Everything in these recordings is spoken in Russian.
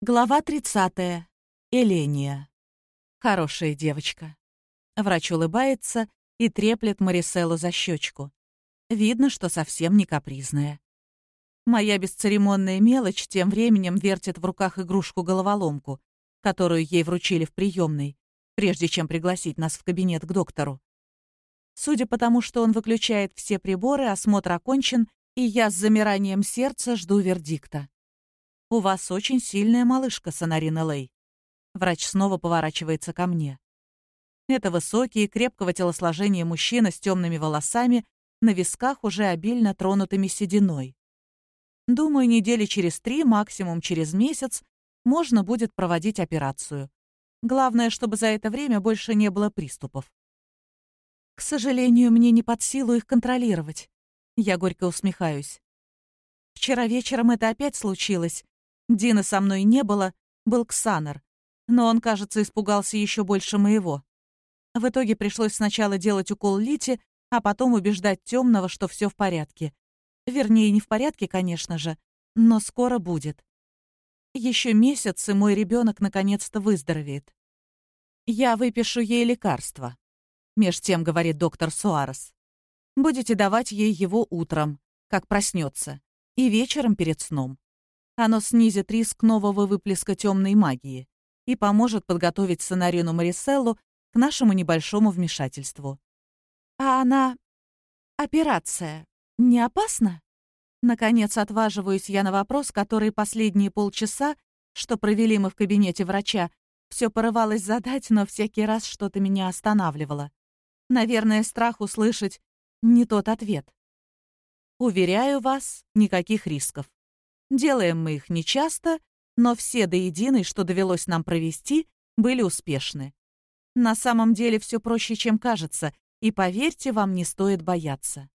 Глава 30. Эления. Хорошая девочка. Врач улыбается и треплет Мариселу за щечку. Видно, что совсем не капризная. Моя бесцеремонная мелочь тем временем вертит в руках игрушку-головоломку, которую ей вручили в приемной, прежде чем пригласить нас в кабинет к доктору. Судя по тому, что он выключает все приборы, осмотр окончен, и я с замиранием сердца жду вердикта. «У вас очень сильная малышка, Сонарина Лей». Врач снова поворачивается ко мне. Это высокий, крепкого телосложения мужчина с темными волосами, на висках уже обильно тронутыми сединой. Думаю, недели через три, максимум через месяц, можно будет проводить операцию. Главное, чтобы за это время больше не было приступов. К сожалению, мне не под силу их контролировать. Я горько усмехаюсь. Вчера вечером это опять случилось, Дина со мной не было, был Ксанар. Но он, кажется, испугался еще больше моего. В итоге пришлось сначала делать укол Лити, а потом убеждать темного, что все в порядке. Вернее, не в порядке, конечно же, но скоро будет. Еще месяц, и мой ребенок наконец-то выздоровеет. Я выпишу ей лекарство. Меж тем, говорит доктор Суарес. Будете давать ей его утром, как проснется, и вечером перед сном. Оно снизит риск нового выплеска темной магии и поможет подготовить Сонарину Мариселлу к нашему небольшому вмешательству. А она... Операция. Не опасна? Наконец отваживаюсь я на вопрос, который последние полчаса, что провели мы в кабинете врача, все порывалось задать, но всякий раз что-то меня останавливало. Наверное, страх услышать не тот ответ. Уверяю вас, никаких рисков. Делаем мы их нечасто, но все до единой, что довелось нам провести, были успешны. На самом деле все проще, чем кажется, и, поверьте, вам не стоит бояться.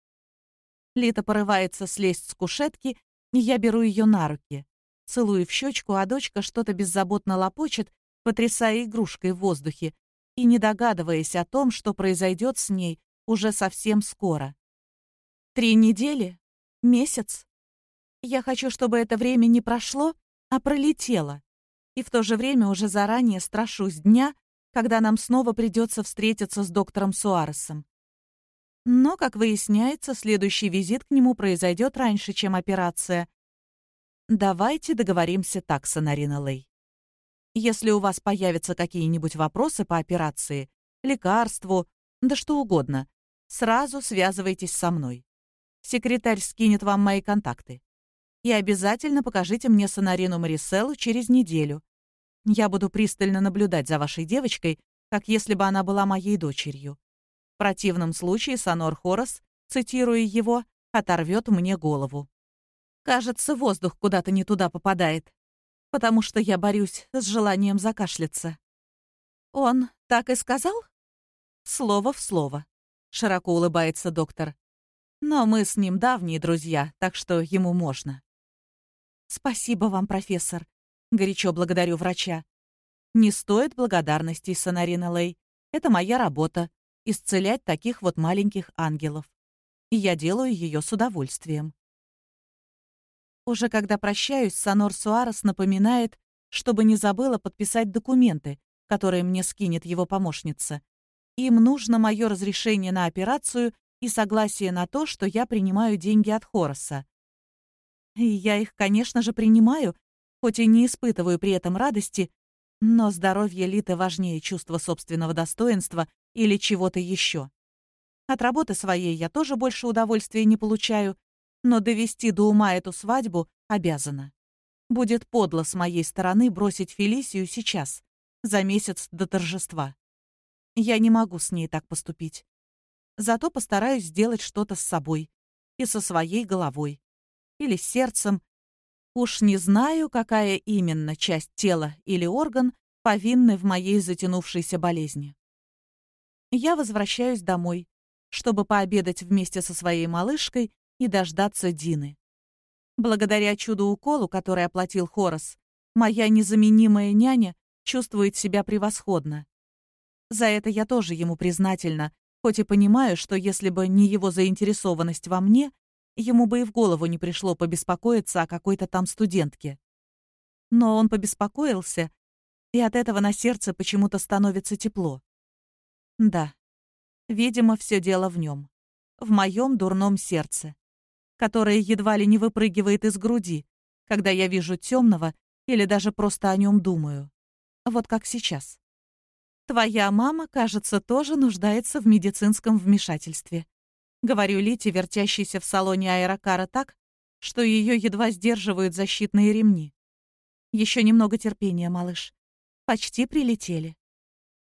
Лита порывается слезть с кушетки, и я беру ее на руки. Целую в щечку, а дочка что-то беззаботно лопочет, потрясая игрушкой в воздухе, и не догадываясь о том, что произойдет с ней уже совсем скоро. Три недели? Месяц? Я хочу, чтобы это время не прошло, а пролетело. И в то же время уже заранее страшусь дня, когда нам снова придется встретиться с доктором Суаресом. Но, как выясняется, следующий визит к нему произойдет раньше, чем операция. Давайте договоримся так, Сонарина Лей. Если у вас появятся какие-нибудь вопросы по операции, лекарству, да что угодно, сразу связывайтесь со мной. Секретарь скинет вам мои контакты. И обязательно покажите мне Сонарину Мариселлу через неделю. Я буду пристально наблюдать за вашей девочкой, как если бы она была моей дочерью. В противном случае Сонор Хорос, цитируя его, оторвет мне голову. Кажется, воздух куда-то не туда попадает, потому что я борюсь с желанием закашляться. Он так и сказал? Слово в слово. Широко улыбается доктор. Но мы с ним давние друзья, так что ему можно. «Спасибо вам, профессор», — горячо благодарю врача. «Не стоит благодарности, Сонарина Лей. Это моя работа — исцелять таких вот маленьких ангелов. И я делаю ее с удовольствием». Уже когда прощаюсь, Сонор Суарес напоминает, чтобы не забыла подписать документы, которые мне скинет его помощница. Им нужно мое разрешение на операцию и согласие на то, что я принимаю деньги от Хороса. И я их, конечно же, принимаю, хоть и не испытываю при этом радости, но здоровье Литы важнее чувства собственного достоинства или чего-то еще. От работы своей я тоже больше удовольствия не получаю, но довести до ума эту свадьбу обязана. Будет подло с моей стороны бросить Фелисию сейчас, за месяц до торжества. Я не могу с ней так поступить. Зато постараюсь сделать что-то с собой и со своей головой или сердцем. Уж не знаю, какая именно часть тела или орган повинны в моей затянувшейся болезни. Я возвращаюсь домой, чтобы пообедать вместе со своей малышкой и дождаться Дины. Благодаря чудо-уколу, который оплатил Хорос, моя незаменимая няня чувствует себя превосходно. За это я тоже ему признательна, хоть и понимаю, что если бы не его заинтересованность во мне, Ему бы и в голову не пришло побеспокоиться о какой-то там студентке. Но он побеспокоился, и от этого на сердце почему-то становится тепло. Да, видимо, все дело в нем, в моем дурном сердце, которое едва ли не выпрыгивает из груди, когда я вижу темного или даже просто о нем думаю. Вот как сейчас. Твоя мама, кажется, тоже нуждается в медицинском вмешательстве. Говорю Лите, вертящейся в салоне аэрокара так, что ее едва сдерживают защитные ремни. Еще немного терпения, малыш. Почти прилетели.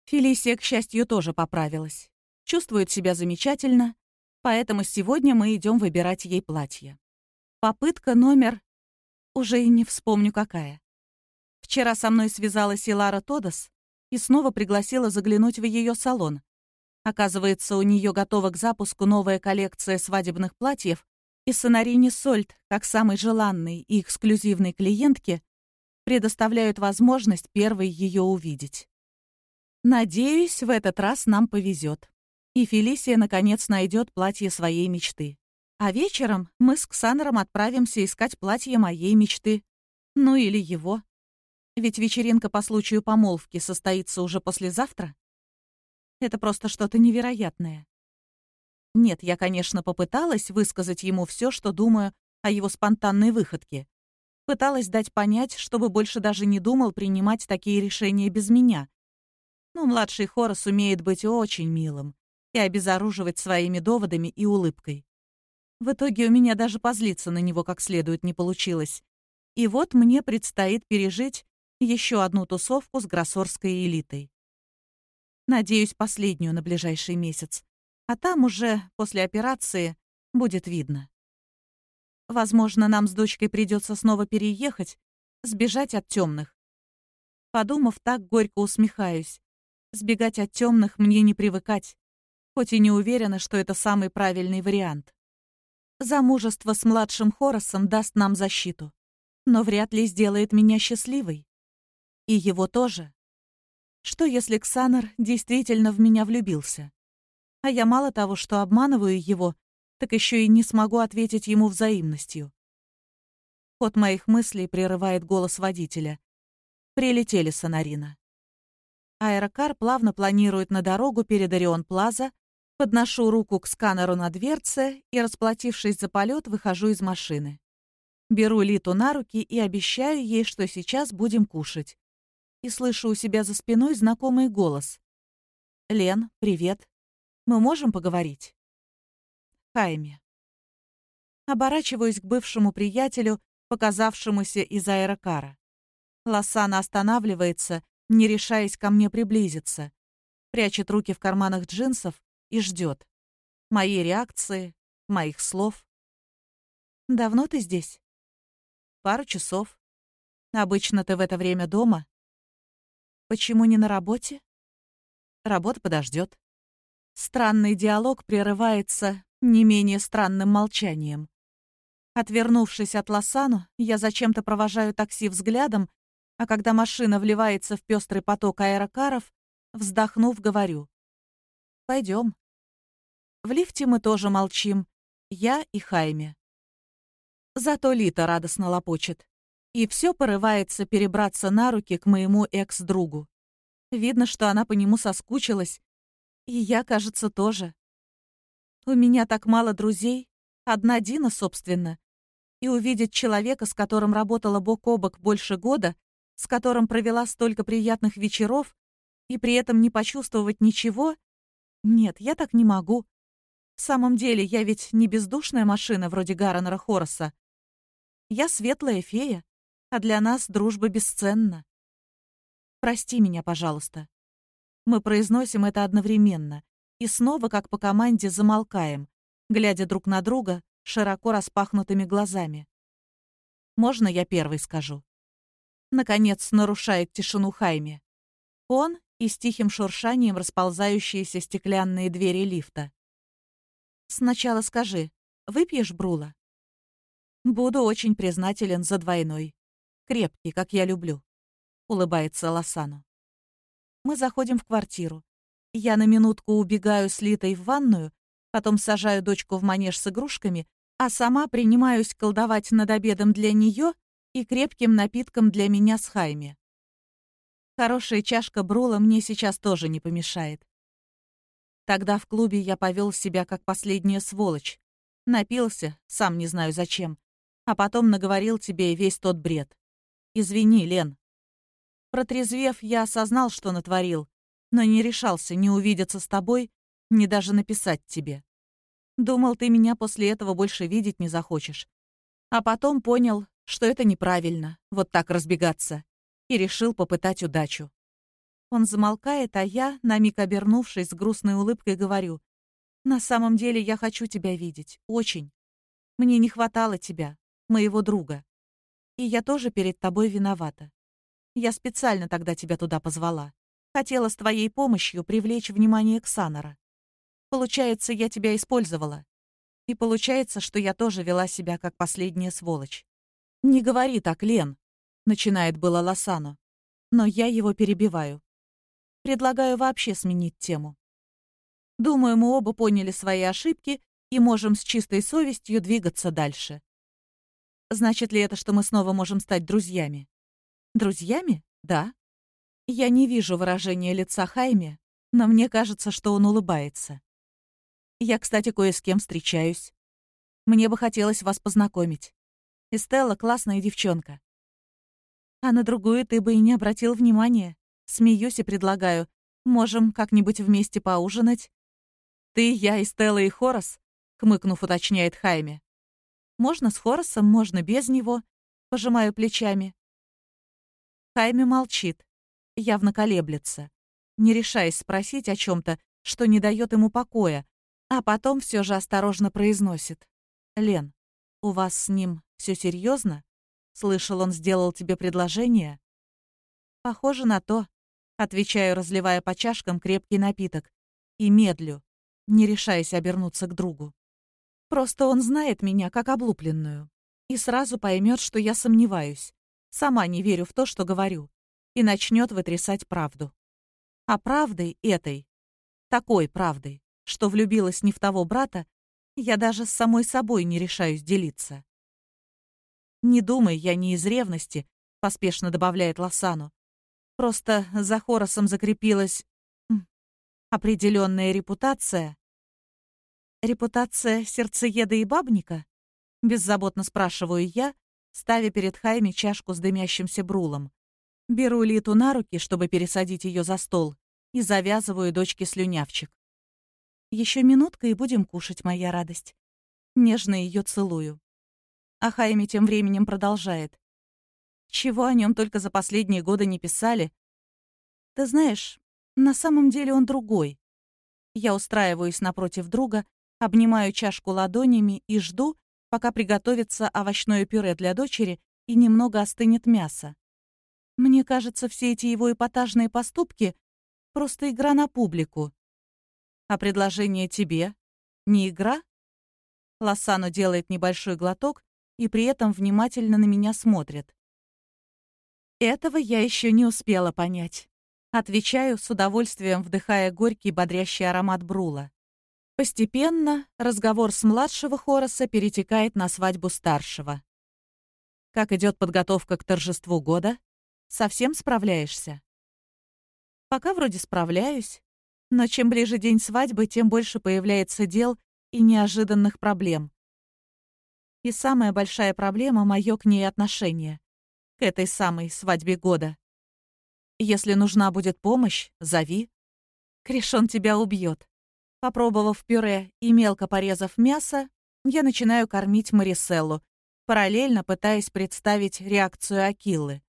Фелисия, к счастью, тоже поправилась. Чувствует себя замечательно, поэтому сегодня мы идем выбирать ей платье. Попытка номер... Уже и не вспомню, какая. Вчера со мной связалась Илара Тодос и снова пригласила заглянуть в ее салон. Оказывается, у нее готова к запуску новая коллекция свадебных платьев, и Сонарини Сольт, как самой желанной и эксклюзивной клиентке, предоставляют возможность первой ее увидеть. Надеюсь, в этот раз нам повезет. И Фелисия, наконец, найдет платье своей мечты. А вечером мы с Ксанером отправимся искать платье моей мечты. Ну или его. Ведь вечеринка по случаю помолвки состоится уже послезавтра. Это просто что-то невероятное. Нет, я, конечно, попыталась высказать ему все, что думаю о его спонтанной выходке. Пыталась дать понять, чтобы больше даже не думал принимать такие решения без меня. Но младший Хорос умеет быть очень милым и обезоруживать своими доводами и улыбкой. В итоге у меня даже позлиться на него как следует не получилось. И вот мне предстоит пережить еще одну тусовку с гроссорской элитой. Надеюсь, последнюю на ближайший месяц. А там уже, после операции, будет видно. Возможно, нам с дочкой придется снова переехать, сбежать от темных. Подумав так, горько усмехаюсь. Сбегать от темных мне не привыкать, хоть и не уверена, что это самый правильный вариант. Замужество с младшим Хоросом даст нам защиту, но вряд ли сделает меня счастливой. И его тоже. Что если Ксанар действительно в меня влюбился? А я мало того, что обманываю его, так еще и не смогу ответить ему взаимностью. Ход моих мыслей прерывает голос водителя. Прилетели, Сонарина. Аэрокар плавно планирует на дорогу перед Орион Плаза, подношу руку к сканеру на дверце и, расплатившись за полет, выхожу из машины. Беру Литу на руки и обещаю ей, что сейчас будем кушать и слышу у себя за спиной знакомый голос. «Лен, привет. Мы можем поговорить?» Хайме. Оборачиваюсь к бывшему приятелю, показавшемуся из аэрокара. Лосана останавливается, не решаясь ко мне приблизиться, прячет руки в карманах джинсов и ждет. Моей реакции, моих слов. «Давно ты здесь?» «Пару часов. Обычно ты в это время дома?» Почему не на работе? Работа подождет. Странный диалог прерывается не менее странным молчанием. Отвернувшись от Лосану, я зачем-то провожаю такси взглядом, а когда машина вливается в пестрый поток аэрокаров, вздохнув, говорю. Пойдем. В лифте мы тоже молчим. Я и Хайме. Зато Лита радостно лопочет и все порывается перебраться на руки к моему экс-другу. Видно, что она по нему соскучилась. И я, кажется, тоже. У меня так мало друзей. Одна Дина, собственно. И увидеть человека, с которым работала бок о бок больше года, с которым провела столько приятных вечеров, и при этом не почувствовать ничего? Нет, я так не могу. В самом деле, я ведь не бездушная машина вроде Гарренера Хорроса. Я светлая фея, а для нас дружба бесценна. Прости меня, пожалуйста. Мы произносим это одновременно и снова, как по команде, замолкаем, глядя друг на друга широко распахнутыми глазами. Можно я первый скажу? Наконец нарушает тишину Хайме. Он и с тихим шуршанием расползающиеся стеклянные двери лифта. Сначала скажи, выпьешь Брула? Буду очень признателен за двойной. Крепкий, как я люблю», — улыбается Лосану. Мы заходим в квартиру. Я на минутку убегаю с Литой в ванную, потом сажаю дочку в манеж с игрушками, а сама принимаюсь колдовать над обедом для нее и крепким напитком для меня с Хайми. Хорошая чашка брула мне сейчас тоже не помешает. Тогда в клубе я повел себя как последняя сволочь. Напился, сам не знаю зачем, а потом наговорил тебе весь тот бред. Извини, Лен. Протрезвев, я осознал, что натворил, но не решался ни увидеться с тобой, ни даже написать тебе. Думал, ты меня после этого больше видеть не захочешь. А потом понял, что это неправильно, вот так разбегаться, и решил попытать удачу. Он замолкает, а я, на миг обернувшись с грустной улыбкой, говорю, «На самом деле я хочу тебя видеть, очень. Мне не хватало тебя, моего друга. И я тоже перед тобой виновата. Я специально тогда тебя туда позвала. Хотела с твоей помощью привлечь внимание Ксанора. Получается, я тебя использовала. И получается, что я тоже вела себя как последняя сволочь. «Не говори так, Лен», — начинает было Лосано. Но я его перебиваю. Предлагаю вообще сменить тему. Думаю, мы оба поняли свои ошибки и можем с чистой совестью двигаться дальше. Значит ли это, что мы снова можем стать друзьями? Друзьями? Да. Я не вижу выражения лица Хайме, но мне кажется, что он улыбается. Я, кстати, кое с кем встречаюсь. Мне бы хотелось вас познакомить. Эстелла — классная девчонка. А на другую ты бы и не обратил внимания. Смеюсь и предлагаю. Можем как-нибудь вместе поужинать. Ты, я, Эстелла и Хорос? Хмыкнув, уточняет Хайме. Можно с Хоросом, можно без него. Пожимаю плечами. Хайме молчит явно колеблется, не решаясь спросить о чем-то, что не дает ему покоя, а потом все же осторожно произносит. «Лен, у вас с ним все серьезно? Слышал, он сделал тебе предложение?» «Похоже на то», — отвечаю, разливая по чашкам крепкий напиток, и медлю, не решаясь обернуться к другу. «Просто он знает меня как облупленную и сразу поймет, что я сомневаюсь. Сама не верю в то, что говорю и начнет вытрясать правду. А правдой этой, такой правдой, что влюбилась не в того брата, я даже с самой собой не решаюсь делиться. «Не думай, я не из ревности», — поспешно добавляет Лосану. «Просто за Хоросом закрепилась определенная репутация». «Репутация сердцееда и бабника?» — беззаботно спрашиваю я, ставя перед Хайми чашку с дымящимся брулом. Беру Литу на руки, чтобы пересадить ее за стол, и завязываю дочке слюнявчик. Еще минутка, и будем кушать, моя радость. Нежно ее целую. А Хайми тем временем продолжает. Чего о нем только за последние годы не писали. Ты знаешь, на самом деле он другой. Я устраиваюсь напротив друга, обнимаю чашку ладонями и жду, пока приготовится овощное пюре для дочери и немного остынет мясо. Мне кажется, все эти его эпатажные поступки — просто игра на публику. А предложение тебе — не игра? Лосано делает небольшой глоток и при этом внимательно на меня смотрит. Этого я еще не успела понять. Отвечаю, с удовольствием вдыхая горький бодрящий аромат брула. Постепенно разговор с младшего Хороса перетекает на свадьбу старшего. Как идет подготовка к торжеству года? Совсем справляешься?» «Пока вроде справляюсь, но чем ближе день свадьбы, тем больше появляется дел и неожиданных проблем. И самая большая проблема — мое к ней отношение, к этой самой свадьбе года. Если нужна будет помощь, зови. Кришон тебя убьет. Попробовав пюре и мелко порезав мясо, я начинаю кормить Мариселлу, параллельно пытаясь представить реакцию Акиллы.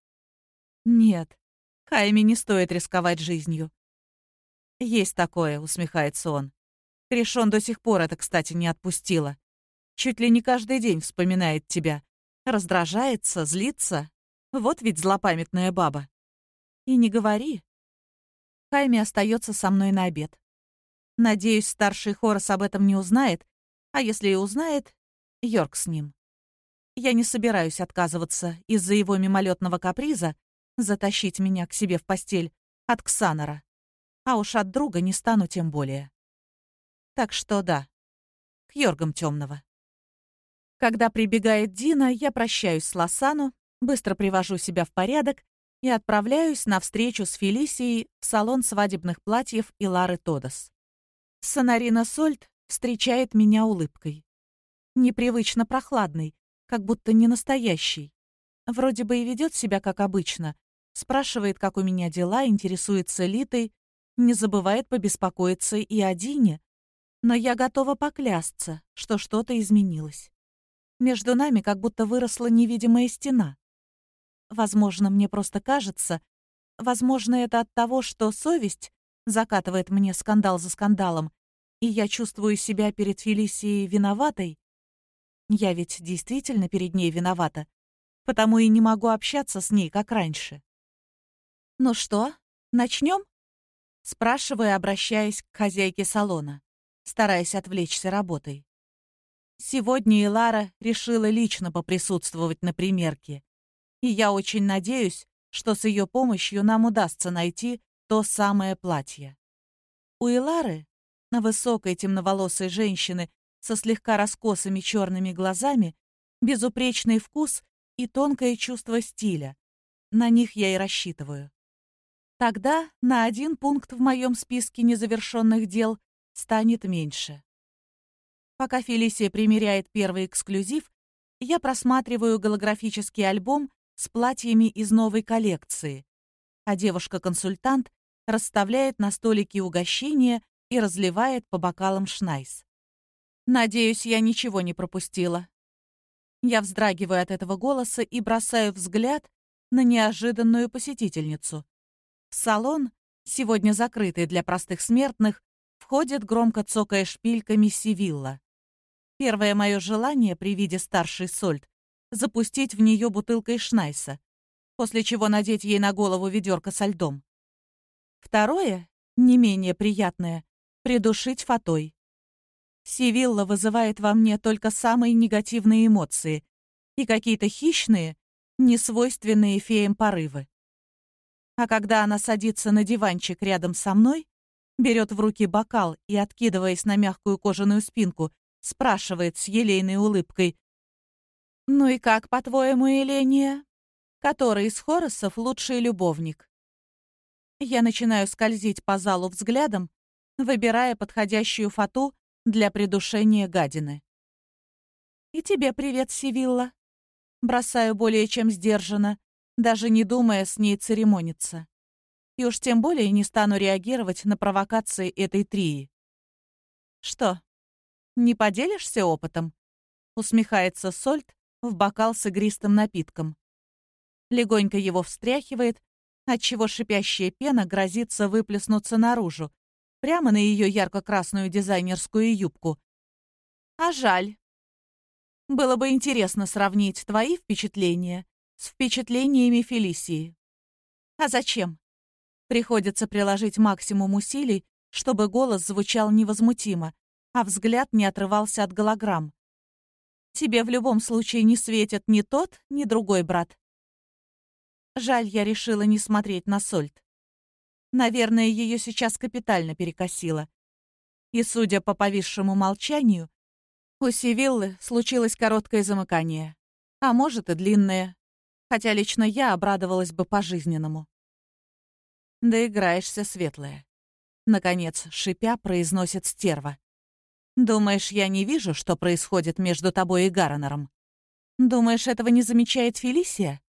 Нет, Хайме не стоит рисковать жизнью. Есть такое, усмехается он. Кришон до сих пор это, кстати, не отпустила. Чуть ли не каждый день вспоминает тебя. Раздражается, злится. Вот ведь злопамятная баба. И не говори. Хайме остается со мной на обед. Надеюсь, старший Хорос об этом не узнает, а если и узнает, Йорк с ним. Я не собираюсь отказываться из-за его мимолетного каприза затащить меня к себе в постель от Ксанора. А уж от друга не стану тем более. Так что да, к Йоргам Темного. Когда прибегает Дина, я прощаюсь с Лосану Быстро привожу себя в порядок и отправляюсь на встречу с Фелисией в салон свадебных платьев и Лары Тодос. Сонарина Сольт встречает меня улыбкой. Непривычно прохладный, как будто не настоящий. Вроде бы и ведет себя как обычно. Спрашивает, как у меня дела, интересуется Литой, не забывает побеспокоиться и о Дине. Но я готова поклясться, что что-то изменилось. Между нами как будто выросла невидимая стена. Возможно, мне просто кажется, возможно, это от того, что совесть закатывает мне скандал за скандалом, и я чувствую себя перед Фелисией виноватой. Я ведь действительно перед ней виновата, потому и не могу общаться с ней, как раньше. «Ну что, начнем?» Спрашиваю, обращаясь к хозяйке салона, стараясь отвлечься работой. Сегодня Илара решила лично поприсутствовать на примерке. И я очень надеюсь, что с ее помощью нам удастся найти то самое платье. У Илары, на высокой темноволосой женщины со слегка раскосыми черными глазами, безупречный вкус и тонкое чувство стиля. На них я и рассчитываю. Тогда на один пункт в моем списке незавершенных дел станет меньше. Пока Фелисия примеряет первый эксклюзив, я просматриваю голографический альбом с платьями из новой коллекции, а девушка-консультант расставляет на столике угощения и разливает по бокалам шнайс. Надеюсь, я ничего не пропустила. Я вздрагиваю от этого голоса и бросаю взгляд на неожиданную посетительницу. В салон, сегодня закрытый для простых смертных, входит громко цокая шпильками Сивилла. Первое мое желание при виде старшей Сольт — запустить в нее бутылкой Шнайса, после чего надеть ей на голову ведерко со льдом. Второе, не менее приятное — придушить фатой. Сивилла вызывает во мне только самые негативные эмоции и какие-то хищные, несвойственные феям порывы. А когда она садится на диванчик рядом со мной, берет в руки бокал и, откидываясь на мягкую кожаную спинку, спрашивает с елейной улыбкой. «Ну и как, по-твоему, Еления? Который из Хоросов лучший любовник?» Я начинаю скользить по залу взглядом, выбирая подходящую фату для придушения гадины. «И тебе привет, Сивилла!» Бросаю более чем сдержанно, даже не думая с ней церемониться. И уж тем более не стану реагировать на провокации этой трии. «Что, не поделишься опытом?» — усмехается Сольт в бокал с игристым напитком. Легонько его встряхивает, отчего шипящая пена грозится выплеснуться наружу, прямо на ее ярко-красную дизайнерскую юбку. А жаль. Было бы интересно сравнить твои впечатления с впечатлениями Фелисии. А зачем? Приходится приложить максимум усилий, чтобы голос звучал невозмутимо, а взгляд не отрывался от голограмм. Тебе в любом случае не светит ни тот, ни другой брат. Жаль, я решила не смотреть на Сольт. Наверное, ее сейчас капитально перекосило. И, судя по повисшему молчанию, у Сивиллы случилось короткое замыкание. А может и длинное. Хотя лично я обрадовалась бы по-жизненному. «Доиграешься, светлая», — наконец, шипя, произносит стерва. Думаешь, я не вижу, что происходит между тобой и Гарренером? Думаешь, этого не замечает Фелисия?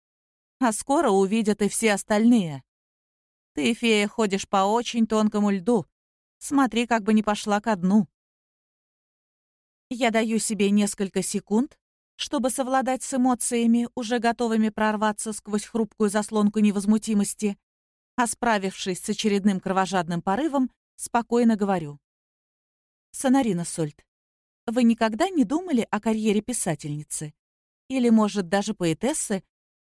А скоро увидят и все остальные. Ты, фея, ходишь по очень тонкому льду. Смотри, как бы не пошла ко дну. Я даю себе несколько секунд, чтобы совладать с эмоциями, уже готовыми прорваться сквозь хрупкую заслонку невозмутимости, а справившись с очередным кровожадным порывом, спокойно говорю. Сонарина Сольт, вы никогда не думали о карьере писательницы? Или, может, даже поэтессы?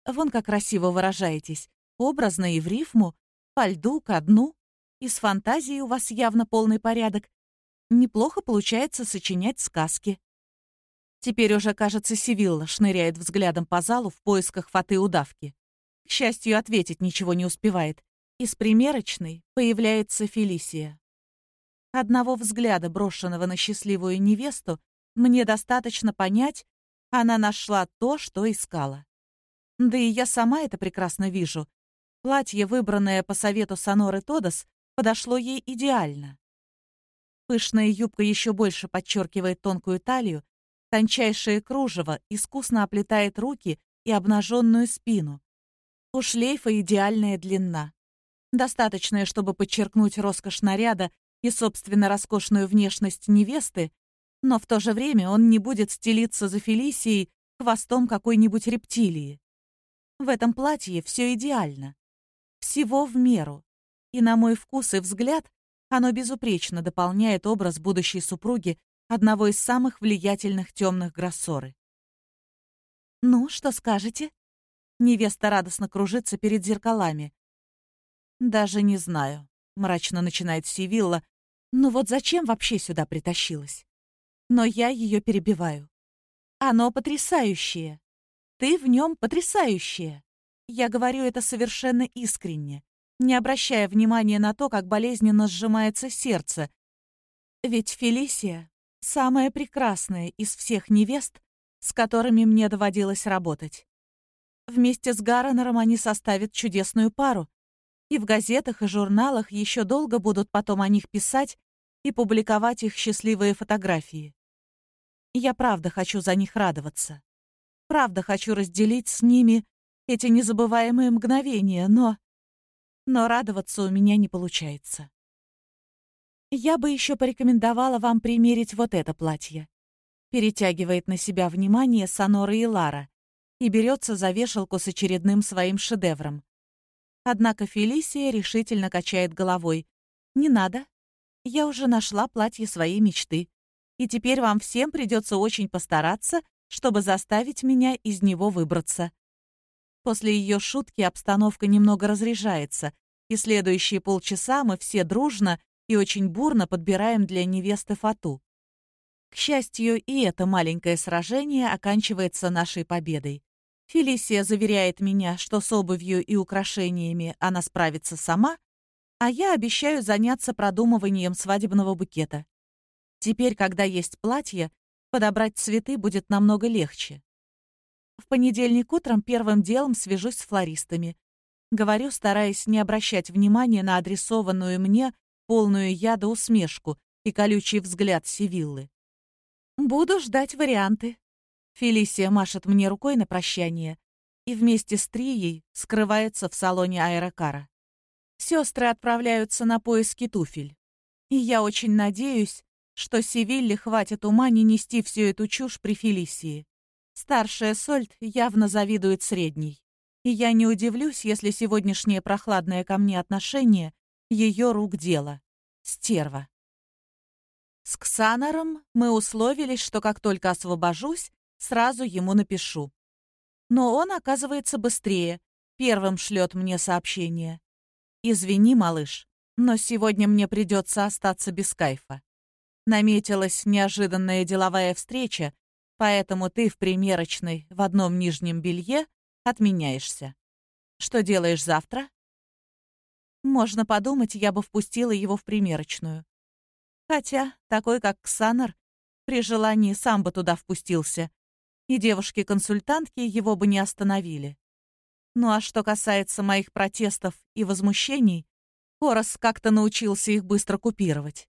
Вон как красиво выражаетесь. Образно и в рифму, по льду, ко дну. И с фантазией у вас явно полный порядок. Неплохо получается сочинять сказки. Теперь уже, кажется, Сивилла шныряет взглядом по залу в поисках фаты удавки. К счастью, ответить ничего не успевает. Из примерочной появляется Фелисия. Одного взгляда, брошенного на счастливую невесту, мне достаточно понять, она нашла то, что искала. Да и я сама это прекрасно вижу. Платье, выбранное по совету Соноры Тодос, подошло ей идеально. Пышная юбка еще больше подчеркивает тонкую талию, тончайшее кружево искусно оплетает руки и обнаженную спину. У шлейфа идеальная длина. Достаточная, чтобы подчеркнуть роскошь наряда и, собственно, роскошную внешность невесты, но в то же время он не будет стелиться за Фелисией хвостом какой-нибудь рептилии. В этом платье все идеально. Всего в меру. И на мой вкус и взгляд оно безупречно дополняет образ будущей супруги одного из самых влиятельных темных гроссоры. «Ну, что скажете?» Невеста радостно кружится перед зеркалами. «Даже не знаю», — мрачно начинает Сивилла. «Ну вот зачем вообще сюда притащилась?» Но я ее перебиваю. «Оно потрясающее. Ты в нем потрясающее. Я говорю это совершенно искренне, не обращая внимания на то, как болезненно сжимается сердце. Ведь Фелисия — самая прекрасная из всех невест, с которыми мне доводилось работать. Вместе с Гарренером они составят чудесную пару, и в газетах и журналах еще долго будут потом о них писать и публиковать их счастливые фотографии. Я правда хочу за них радоваться. Правда хочу разделить с ними эти незабываемые мгновения, но... Но радоваться у меня не получается. Я бы еще порекомендовала вам примерить вот это платье. Перетягивает на себя внимание Сонора и Лара и берется за вешалку с очередным своим шедевром. Однако Фелисия решительно качает головой. «Не надо. Я уже нашла платье своей мечты. И теперь вам всем придется очень постараться, чтобы заставить меня из него выбраться. После ее шутки обстановка немного разряжается, и следующие полчаса мы все дружно и очень бурно подбираем для невесты фату. К счастью, и это маленькое сражение оканчивается нашей победой. Фелисия заверяет меня, что с обувью и украшениями она справится сама, а я обещаю заняться продумыванием свадебного букета. Теперь, когда есть платье, подобрать цветы будет намного легче. В понедельник утром первым делом свяжусь с флористами. Говорю, стараясь не обращать внимания на адресованную мне полную яда усмешку и колючий взгляд Сивиллы. «Буду ждать варианты». Фелисия машет мне рукой на прощание и вместе с Трией скрывается в салоне аэрокара. Сестры отправляются на поиски туфель. И я очень надеюсь, что Севилле хватит ума не нести всю эту чушь при Фелисии. Старшая Сольт явно завидует средней. И я не удивлюсь, если сегодняшнее прохладное ко мне отношение — ее рук дело. Стерва. С Ксанором мы условились, что как только освобожусь, сразу ему напишу. Но он, оказывается, быстрее. Первым шлет мне сообщение. «Извини, малыш, но сегодня мне придется остаться без кайфа. Наметилась неожиданная деловая встреча, Поэтому ты в примерочной в одном нижнем белье отменяешься. Что делаешь завтра? Можно подумать, я бы впустила его в примерочную. Хотя, такой как Ксанар, при желании сам бы туда впустился, и девушки-консультантки его бы не остановили. Ну а что касается моих протестов и возмущений, Хорос как-то научился их быстро купировать.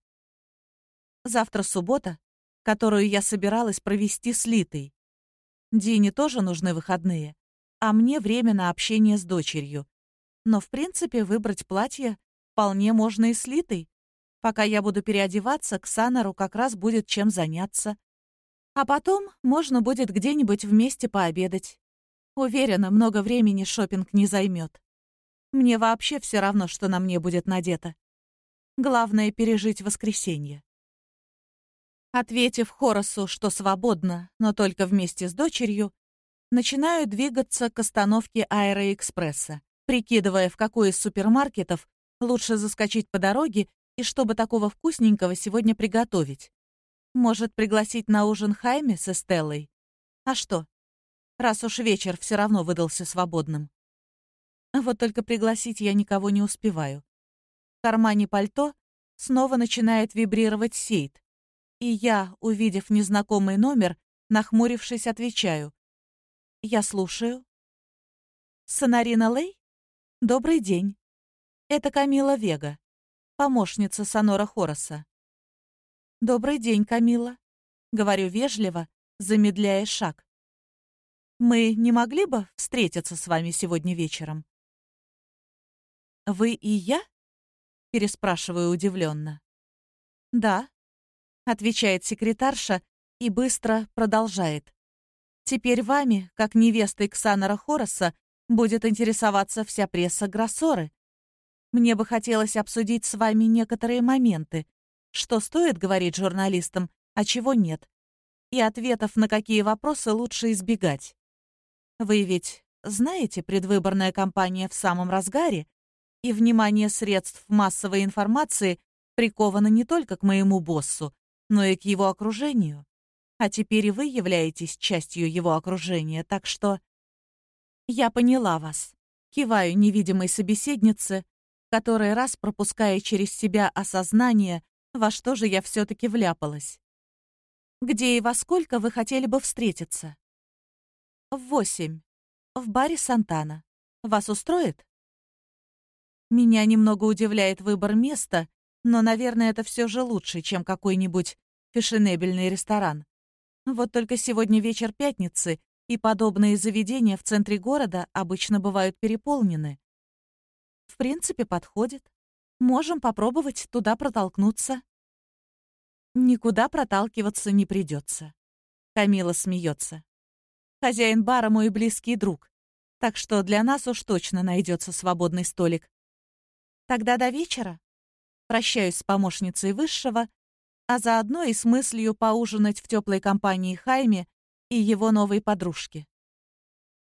Завтра суббота, которую я собиралась провести с Литой. Дине тоже нужны выходные, а мне время на общение с дочерью. Но, в принципе, выбрать платье вполне можно и с Литой. Пока я буду переодеваться, к Санору как раз будет чем заняться. А потом можно будет где-нибудь вместе пообедать. Уверена, много времени шопинг не займет. Мне вообще все равно, что на мне будет надето. Главное — пережить воскресенье. Ответив Хоросу, что свободно, но только вместе с дочерью, начинаю двигаться к остановке аэроэкспресса, прикидывая, в какой из супермаркетов лучше заскочить по дороге и чтобы такого вкусненького сегодня приготовить. Может, пригласить на ужин Хайме с Эстеллой? А что? Раз уж вечер все равно выдался свободным. Вот только пригласить я никого не успеваю. В кармане пальто снова начинает вибрировать сейт. И я, увидев незнакомый номер, нахмурившись, отвечаю. «Я слушаю». Сонарина Лей? Добрый день. Это Камила Вега, помощница Сонора Хороса. Добрый день, Камила. Говорю вежливо, замедляя шаг. Мы не могли бы встретиться с вами сегодня вечером? Вы и я? Переспрашиваю удивленно. Да, отвечает секретарша и быстро продолжает. Теперь вами, как невестой Ксанора Хороса, будет интересоваться вся пресса Гроссоры. Мне бы хотелось обсудить с вами некоторые моменты, что стоит говорить журналистам, а чего нет, и ответов на какие вопросы лучше избегать. Вы ведь знаете, предвыборная кампания в самом разгаре, и внимание средств массовой информации приковано не только к моему боссу, но и к его окружению. А теперь и вы являетесь частью его окружения, так что... Я поняла вас. Киваю невидимой собеседнице, который раз пропуская через себя осознание, во что же я все-таки вляпалась. «Где и во сколько вы хотели бы встретиться?» В восемь. В баре Сантана. Вас устроит? Меня немного удивляет выбор места, но, наверное, это все же лучше, чем какой-нибудь фешенебельный ресторан. Вот только сегодня вечер пятницы, и подобные заведения в центре города обычно бывают переполнены. В принципе, подходит. Можем попробовать туда протолкнуться. Никуда проталкиваться не придется. Камила смеется. Хозяин бара мой близкий друг, так что для нас уж точно найдется свободный столик. Тогда до вечера. Прощаюсь с помощницей высшего, а заодно и с мыслью поужинать в теплой компании Хайме и его новой подружки.